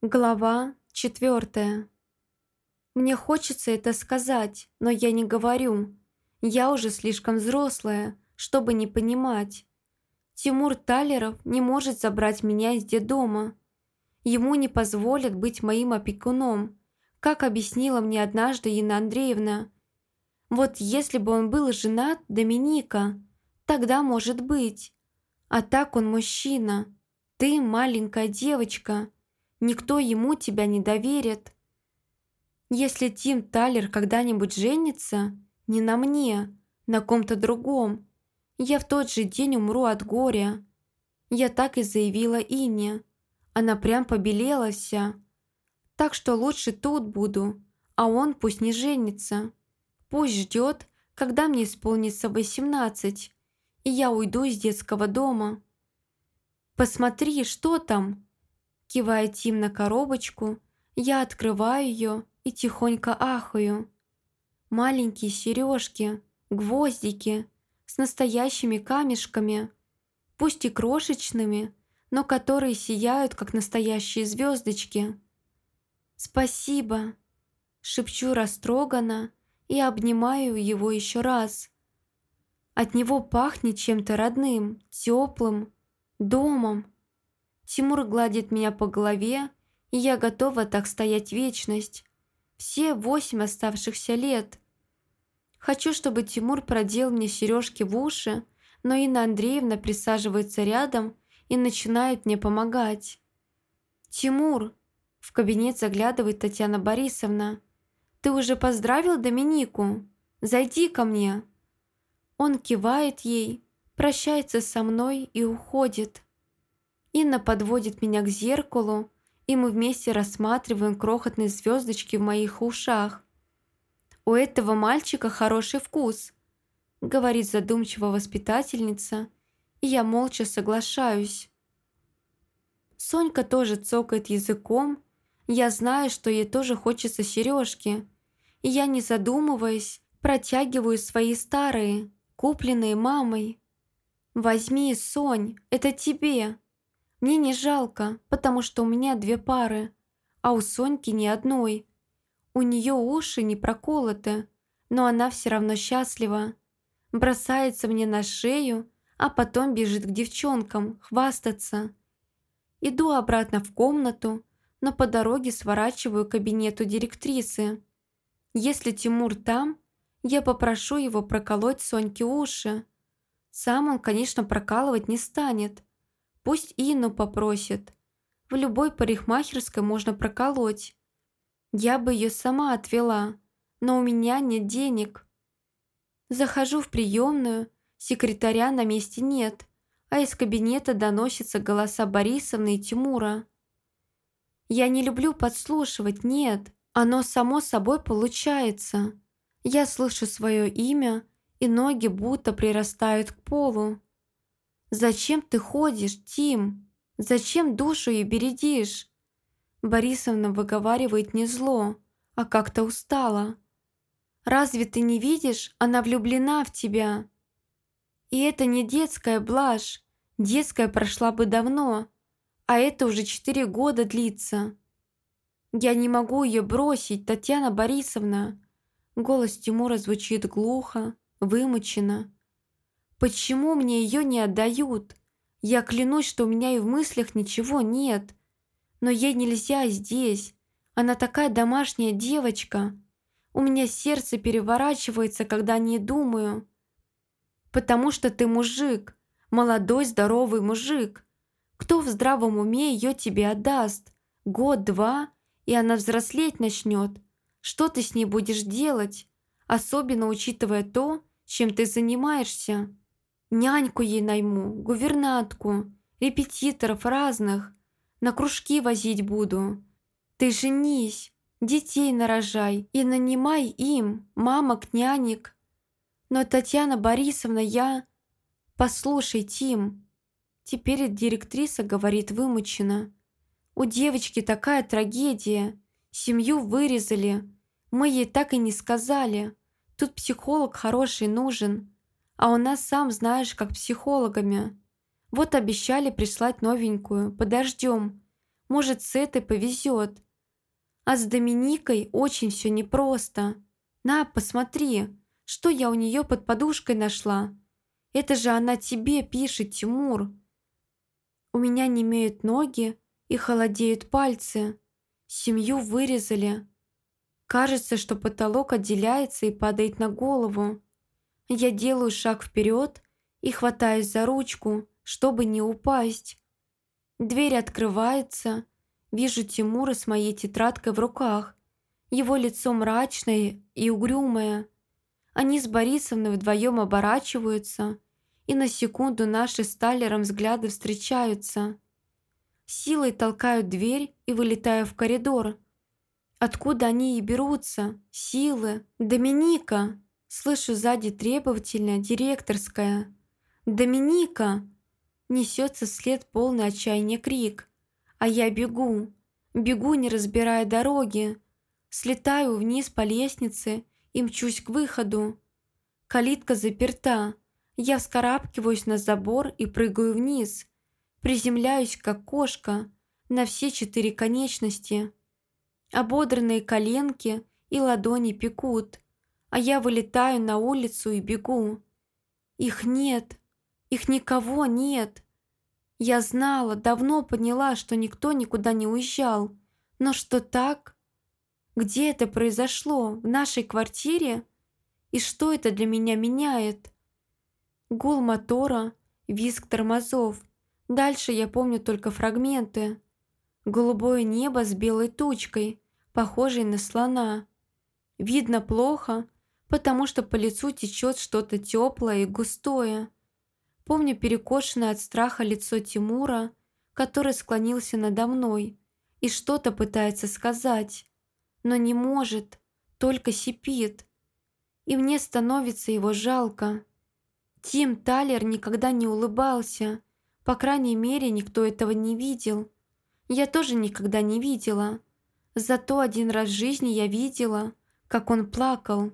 Глава четвертая. Мне хочется это сказать, но я не говорю. Я уже слишком взрослая, чтобы не понимать. Тимур Талеров не может забрать меня из детдома. Ему не позволят быть моим опекуном, как объяснила мне однажды Инна Андреевна. Вот если бы он был женат Доминика, тогда может быть. А так он мужчина. Ты маленькая девочка. Никто ему тебя не доверит. Если Тим Талер когда-нибудь женится, не на мне, на ком-то другом, я в тот же день умру от горя. Я так и заявила Ине. Она прям побелела вся. Так что лучше тут буду, а он пусть не женится. Пусть ждет, когда мне исполнится восемнадцать, и я уйду из детского дома. «Посмотри, что там?» Кивая Тим на коробочку, я открываю ее и тихонько ахаю. Маленькие сережки, гвоздики с настоящими камешками, пусть и крошечными, но которые сияют, как настоящие звездочки. «Спасибо!» – шепчу растроганно и обнимаю его еще раз. От него пахнет чем-то родным, теплым, домом. Тимур гладит меня по голове, и я готова так стоять вечность. Все восемь оставшихся лет. Хочу, чтобы Тимур продел мне сережки в уши, но Инна Андреевна присаживается рядом и начинает мне помогать. «Тимур!» – в кабинет заглядывает Татьяна Борисовна. «Ты уже поздравил Доминику? Зайди ко мне!» Он кивает ей, прощается со мной и уходит. Инна подводит меня к зеркалу, и мы вместе рассматриваем крохотные звездочки в моих ушах. «У этого мальчика хороший вкус», — говорит задумчиво воспитательница, и я молча соглашаюсь. Сонька тоже цокает языком, я знаю, что ей тоже хочется сережки, и я, не задумываясь, протягиваю свои старые, купленные мамой. «Возьми, Сонь, это тебе!» Мне не жалко, потому что у меня две пары, а у Соньки ни одной. У нее уши не проколоты, но она все равно счастлива. Бросается мне на шею, а потом бежит к девчонкам, хвастаться. Иду обратно в комнату, но по дороге сворачиваю к кабинету директрисы. Если Тимур там, я попрошу его проколоть Соньке уши. Сам он, конечно, прокалывать не станет, Пусть Инну попросит. В любой парикмахерской можно проколоть. Я бы ее сама отвела, но у меня нет денег. Захожу в приемную, секретаря на месте нет, а из кабинета доносятся голоса Борисовны и Тимура. Я не люблю подслушивать, нет, оно само собой получается. Я слышу свое имя, и ноги будто прирастают к полу. «Зачем ты ходишь, Тим? Зачем душу и бередишь?» Борисовна выговаривает не зло, а как-то устала. «Разве ты не видишь, она влюблена в тебя?» И это не детская блажь, детская прошла бы давно, а это уже четыре года длится. «Я не могу ее бросить, Татьяна Борисовна!» Голос Тимура звучит глухо, вымученно. Почему мне ее не отдают? Я клянусь, что у меня и в мыслях ничего нет. Но ей нельзя здесь. Она такая домашняя девочка. У меня сердце переворачивается, когда не думаю. Потому что ты мужик, молодой здоровый мужик. Кто в здравом уме ее тебе отдаст? Год-два, и она взрослеть начнет. Что ты с ней будешь делать? Особенно учитывая то, чем ты занимаешься. Няньку ей найму, гувернантку, репетиторов разных. На кружки возить буду. Ты женись, детей нарожай и нанимай им мамок, нянек. Но Татьяна Борисовна, я... Послушай, Тим. Теперь директриса говорит вымученно. У девочки такая трагедия. Семью вырезали. Мы ей так и не сказали. Тут психолог хороший нужен. А у нас, сам знаешь, как психологами. Вот обещали прислать новенькую, подождем. Может, с этой повезет. А с Доминикой очень все непросто. На, посмотри, что я у нее под подушкой нашла. Это же она тебе пишет, Тимур. У меня не имеют ноги и холодеют пальцы. Семью вырезали. Кажется, что потолок отделяется и падает на голову. Я делаю шаг вперед и хватаюсь за ручку, чтобы не упасть. Дверь открывается. Вижу Тимура с моей тетрадкой в руках. Его лицо мрачное и угрюмое. Они с Борисовной вдвоем оборачиваются, и на секунду наши с Талером взгляды встречаются. Силой толкают дверь и вылетаю в коридор. Откуда они и берутся? Силы. Доминика! Слышу сзади требовательно директорская. «Доминика!» Несется вслед полный отчаяния крик. А я бегу. Бегу, не разбирая дороги. Слетаю вниз по лестнице и мчусь к выходу. Калитка заперта. Я вскарабкиваюсь на забор и прыгаю вниз. Приземляюсь, как кошка, на все четыре конечности. Ободранные коленки и ладони пекут, а я вылетаю на улицу и бегу. Их нет, их никого нет. Я знала, давно поняла, что никто никуда не уезжал. Но что так? Где это произошло? В нашей квартире? И что это для меня меняет? Гул мотора, визг тормозов. Дальше я помню только фрагменты. Голубое небо с белой тучкой, похожей на слона. Видно плохо, потому что по лицу течет что-то теплое и густое. Помню перекошенное от страха лицо Тимура, который склонился надо мной и что-то пытается сказать, но не может, только сипит. И мне становится его жалко. Тим Талер никогда не улыбался, по крайней мере, никто этого не видел. Я тоже никогда не видела. Зато один раз в жизни я видела, как он плакал.